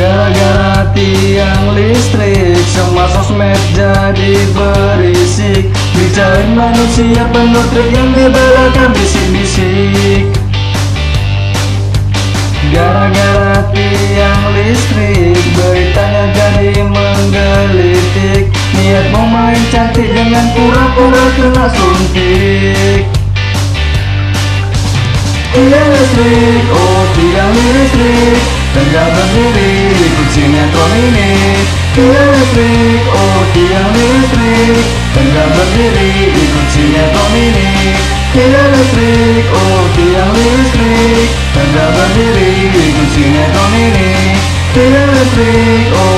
Gara-gara tiang listrik Semua sosmed jadi berisik. Bicara manusia penuh trik yang di belakang bisik-bisik. Gara-gara tiang listrik Beritanya jadi menggelitik. Niat mau main cantik dengan pura-pura kena suntik. Tiang listrik, oh tiang listrik Tegak berdiri ini listrik, oh tiang listrik Tegak berdiri ikut sinetron ini Tiang listrik, oh tiang listrik Tegak berdiri ikut sinetron ini Tiang listrik, oh